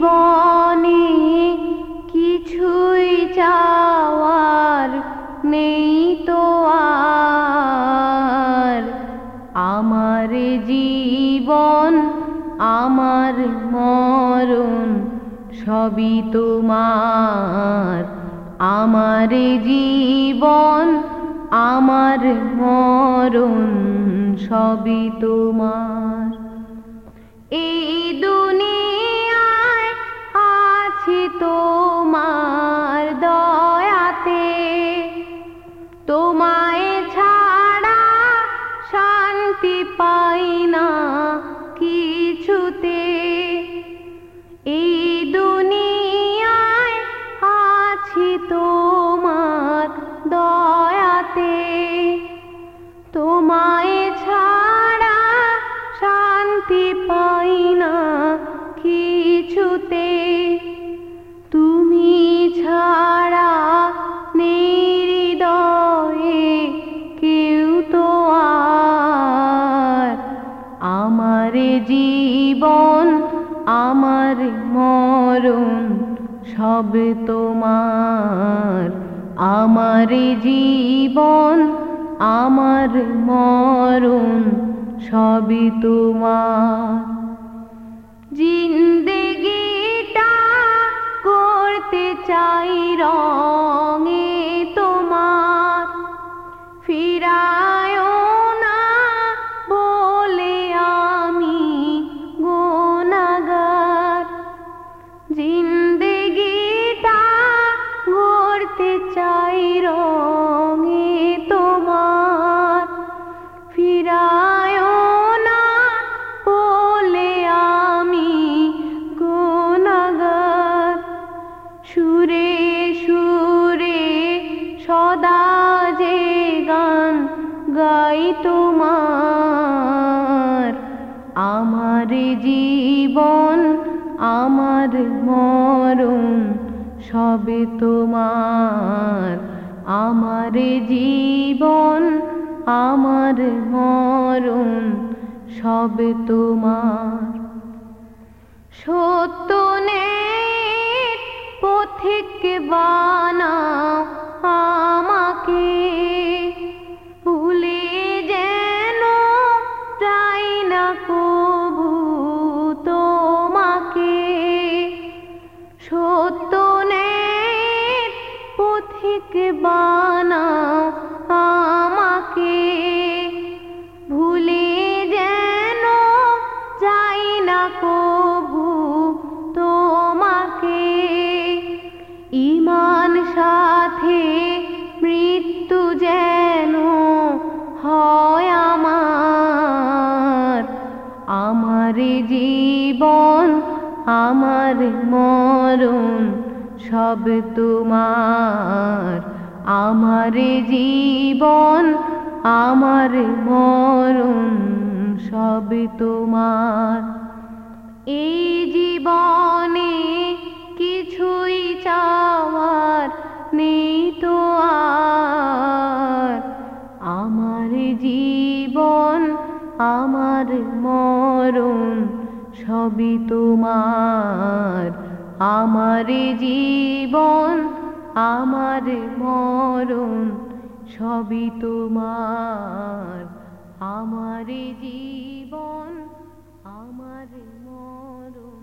জীবনে কিছুই চাওয়ার নেই তো আর। আমার জীবন, আমার মরণ সবই তোমার। আমার জীবন, আমার মরণ সবই তোমার। এই তোমার দয়াতে, তোমায় ছাড়া শান্তি পাই না কিছুতে। এই দুনিয়ায় আছি তোমার দয়াতে, তোমায় ছাড়া শান্তি পাই জীবন আমার মরণ সব তোমার। আমার জীবন আমার মরণ সবই তোমার। জিন্দেগিটা করতে চাই রঙে তোমার। ফিরায় গাই তোমার। আমার জীবন, আমার মরণ সবে তোমার। আমার জীবন, আমার মরণ সবে তোমার। সত্য নেই পথিক বানাও পথিক বানাও আমাকে ভুলে যেন যাই না কবু তোমাকে। ইমান সাথে মৃত্যু যেন হয় আমার। আমার জীবন, আমার মরণ সব তোমার। আমার জীবন, আমার মরণ সব তোমার। এই জীবনে কিছুই চাওয়ার নেই তো আর। আমার জীবন, আমার মরণ সবই তোমার। আমার জীবন আমার মরণ সবই তোমার। আমার জীবন আমার মরণ।